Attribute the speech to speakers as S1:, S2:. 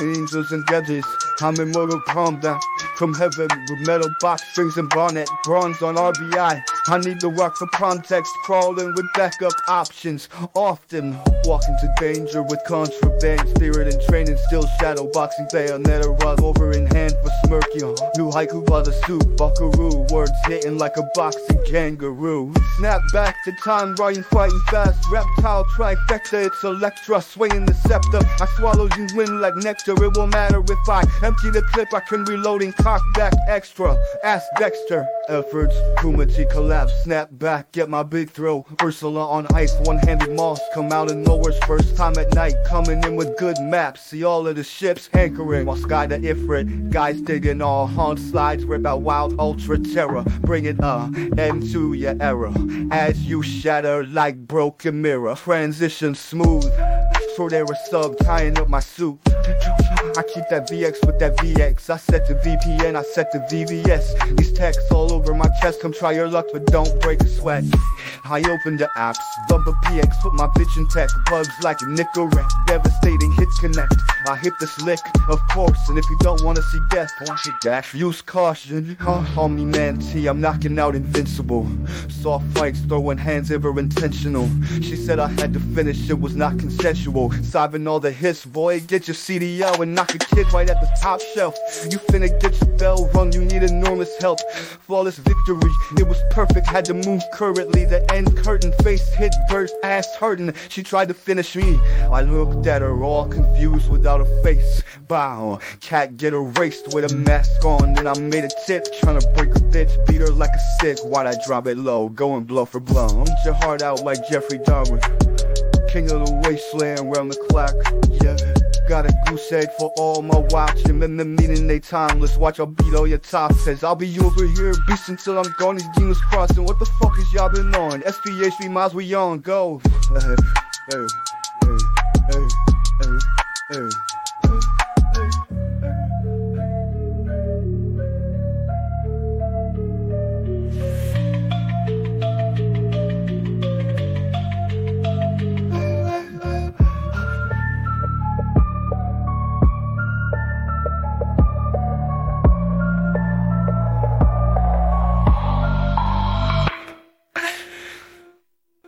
S1: angels and devils. I'm in Mortal Kombat from heaven with metal box strings and bonnet, bronze on RBI. I need to work for context, crawling with backup options. Often walk into danger with contraband, spirit and training, still shadow boxing bayonet run over in hand for smirky. New haiku by the soup, buckaroo, words hitting like a boxing kangaroo. Snap back to time, writing, fighting fast, reptile trifecta, it's Electra, swaying the scepter. I swallow you win like nectar, it won't matter if I empty the clip, I can reload and cock back extra. Ask Dexter. Efforts, Kumati collapse, snap back, get my big throw. Ursula on ice, one handed moss, come out of nowhere's first time at night. Coming in with good maps, see all of the ships anchoring while sky the Ifrit. Guys digging all haunt slides, rip out wild ultra terror. Bring it uh, into your error as you shatter like broken mirror. Transition smooth, so there a sub tying up my suit. I keep that VX with that VX. I set the VPN, I set the VVS. These texts all over my chest. Come try your luck, but don't break a sweat. I open the apps, bump a PX, put my bitch in tech. Bugs like a Nicorette, devastating hits connect. I hit the slick, of course, and if you don't wanna see death, watch it dash. Use caution. Me man T, I'm knocking out invincible. Soft fights, throwing hands ever intentional. She said I had to finish, it was not consensual. Solving all the hits, boy, get your CDO and knock a kid right at the top shelf. You finna get your bell rung, you need enormous help. Flawless victory, it was perfect, had to move currently. The end curtain, face hit, burst, ass hurting. She tried to finish me. I looked at her all confused without a face. Bow, cat get erased with a mask on. Then I made a tip, trying to break a bitch, beat her like a sick. Why'd I drop it low, going blow for blow? I'm your heart out like Jeffrey Dahmer. King of the wasteland, round the clock, yeah. Got a goose egg for all my watching. The meaning they timeless. Watch I'll beat all your top says I'll be over here beast until I'm gone. These demons crossing. What the fuck is y'all been on? SPHB miles we on. Go. hey.